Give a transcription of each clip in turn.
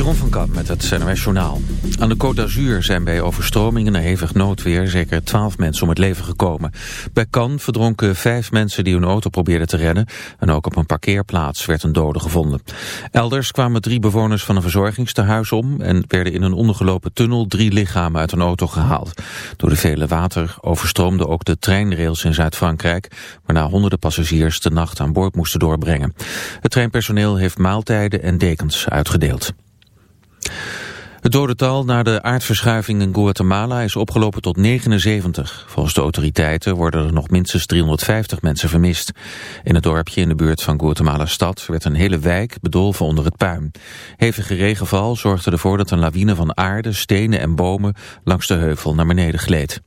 Jeroen van Kamp met het CNRS Journaal. Aan de Côte d'Azur zijn bij overstromingen en hevig noodweer zeker twaalf mensen om het leven gekomen. Bij Cannes verdronken vijf mensen die hun auto probeerden te redden en ook op een parkeerplaats werd een dode gevonden. Elders kwamen drie bewoners van een verzorgingstehuis om en werden in een ondergelopen tunnel drie lichamen uit een auto gehaald. Door de vele water overstroomden ook de treinrails in Zuid-Frankrijk, waarna honderden passagiers de nacht aan boord moesten doorbrengen. Het treinpersoneel heeft maaltijden en dekens uitgedeeld. Het dodental na de aardverschuiving in Guatemala is opgelopen tot 79. Volgens de autoriteiten worden er nog minstens 350 mensen vermist. In het dorpje in de buurt van Guatemala-stad werd een hele wijk bedolven onder het puin. Hevige regenval zorgde ervoor dat een lawine van aarde, stenen en bomen langs de heuvel naar beneden gleed.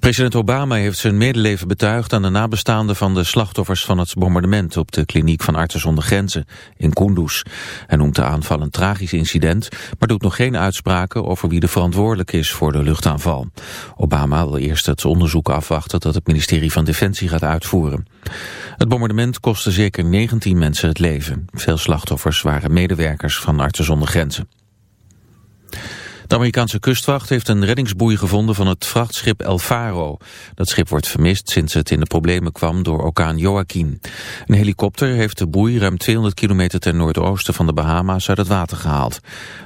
President Obama heeft zijn medeleven betuigd aan de nabestaanden van de slachtoffers van het bombardement op de kliniek van Artsen zonder Grenzen in Kunduz. Hij noemt de aanval een tragisch incident, maar doet nog geen uitspraken over wie de verantwoordelijk is voor de luchtaanval. Obama wil eerst het onderzoek afwachten dat het ministerie van Defensie gaat uitvoeren. Het bombardement kostte zeker 19 mensen het leven. Veel slachtoffers waren medewerkers van Artsen zonder Grenzen. De Amerikaanse kustwacht heeft een reddingsboei gevonden van het vrachtschip El Faro. Dat schip wordt vermist sinds het in de problemen kwam door orkaan Joaquin. Een helikopter heeft de boei ruim 200 kilometer ten noordoosten van de Bahama's uit het water gehaald.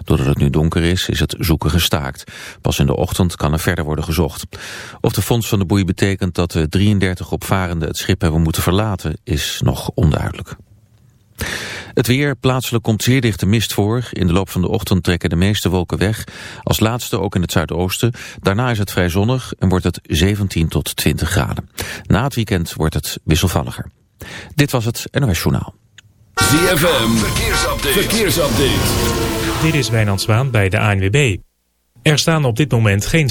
Doordat het nu donker is, is het zoeken gestaakt. Pas in de ochtend kan er verder worden gezocht. Of de fonds van de boei betekent dat de 33 opvarenden het schip hebben moeten verlaten, is nog onduidelijk. Het weer, plaatselijk komt zeer dichte mist voor. In de loop van de ochtend trekken de meeste wolken weg. Als laatste ook in het zuidoosten. Daarna is het vrij zonnig en wordt het 17 tot 20 graden. Na het weekend wordt het wisselvalliger. Dit was het NOS Journaal. ZFM, verkeersupdate. verkeersupdate. Dit is Wijnand Zwaan bij de ANWB. Er staan op dit moment geen...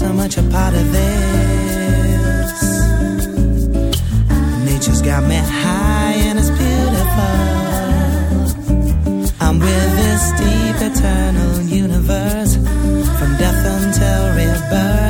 So much a part of this. Eternal universe from death until rebirth.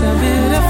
so beautiful.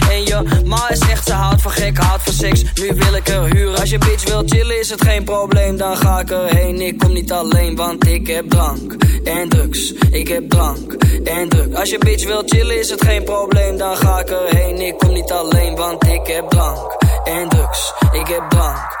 Ma is echt, ze houdt van gek, houdt van seks. Nu wil ik er huren. Als je bitch wil chillen, is het geen probleem. Dan ga ik erheen. Ik kom niet alleen, want ik heb drank en drugs. Ik heb drank en drugs. Als je bitch wil chillen, is het geen probleem. Dan ga ik erheen. Ik kom niet alleen, want ik heb drank en drugs. Ik heb drank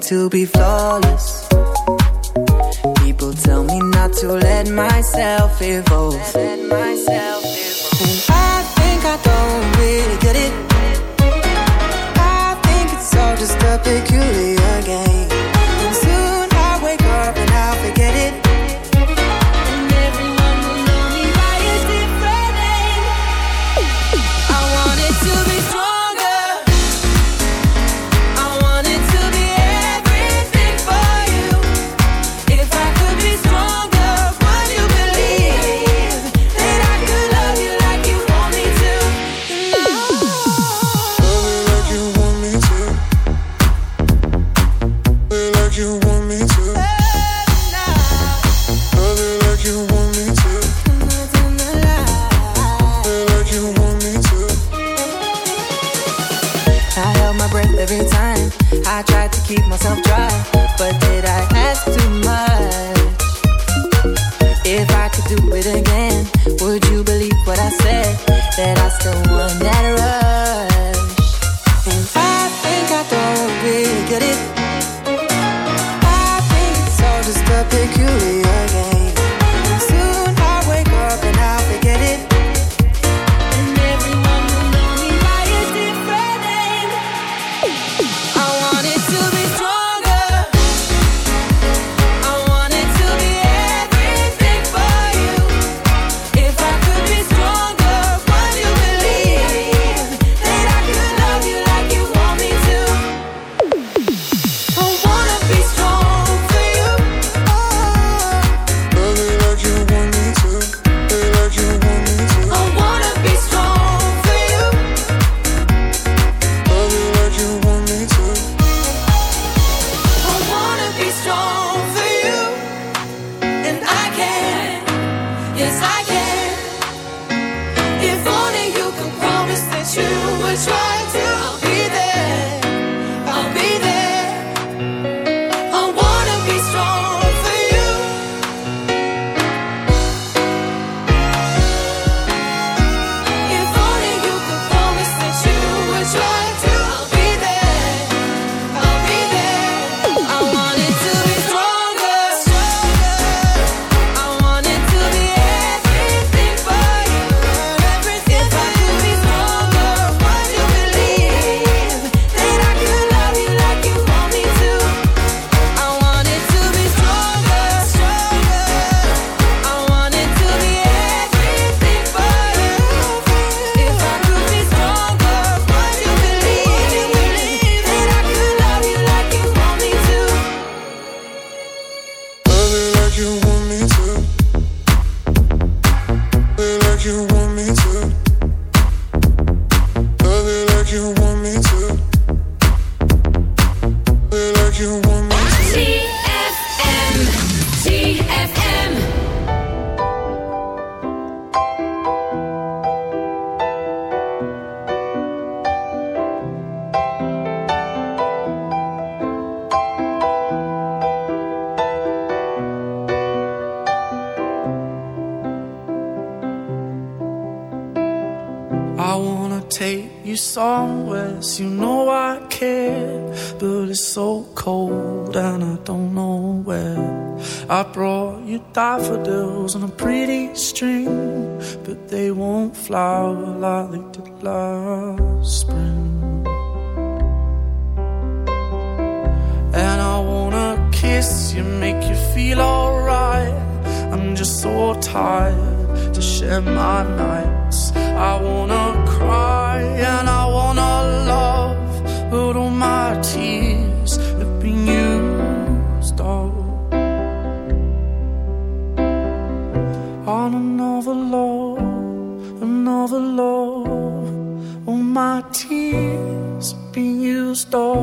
to be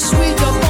sweet.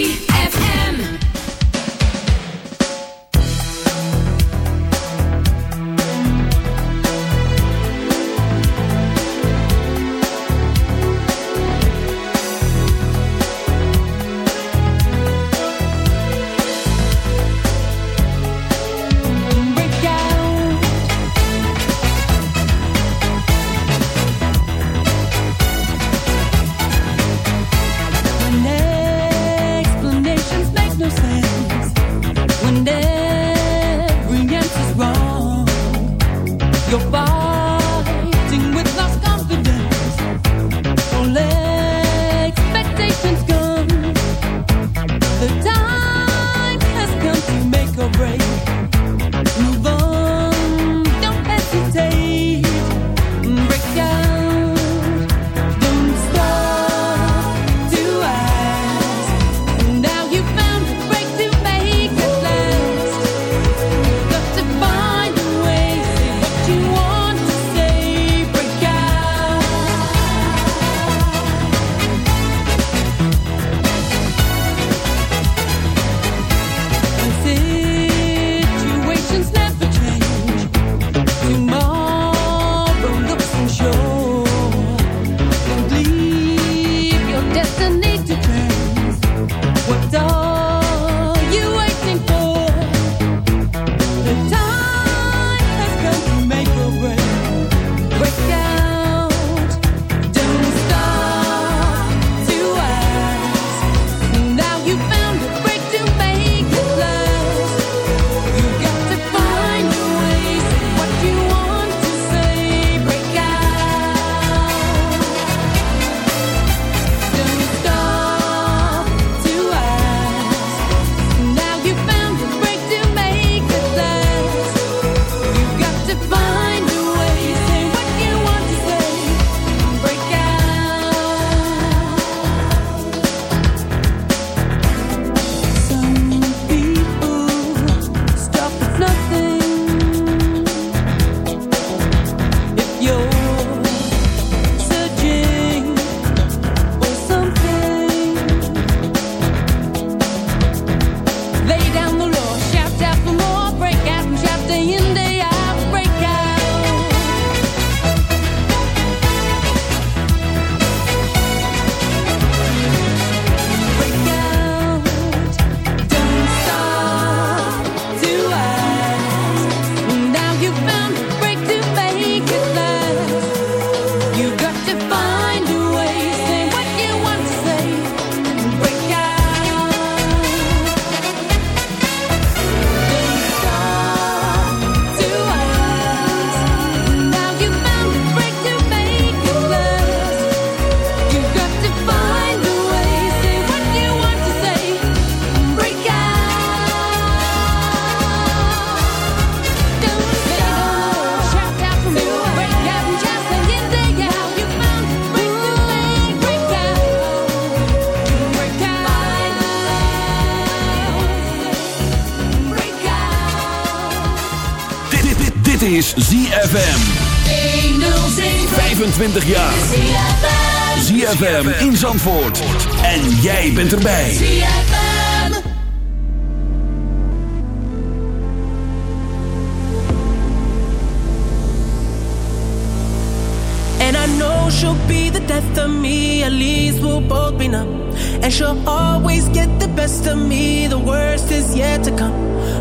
is ZFM. 25 jaar. ZFM in Zandvoort. En jij bent erbij. And I know she'll be the death of me. At least we'll both be numb. And she'll always get the best of me. The worst is yet to come.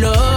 love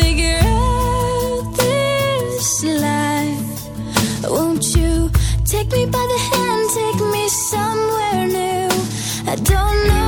figure out this life. Won't you take me by the hand, take me somewhere new? I don't know.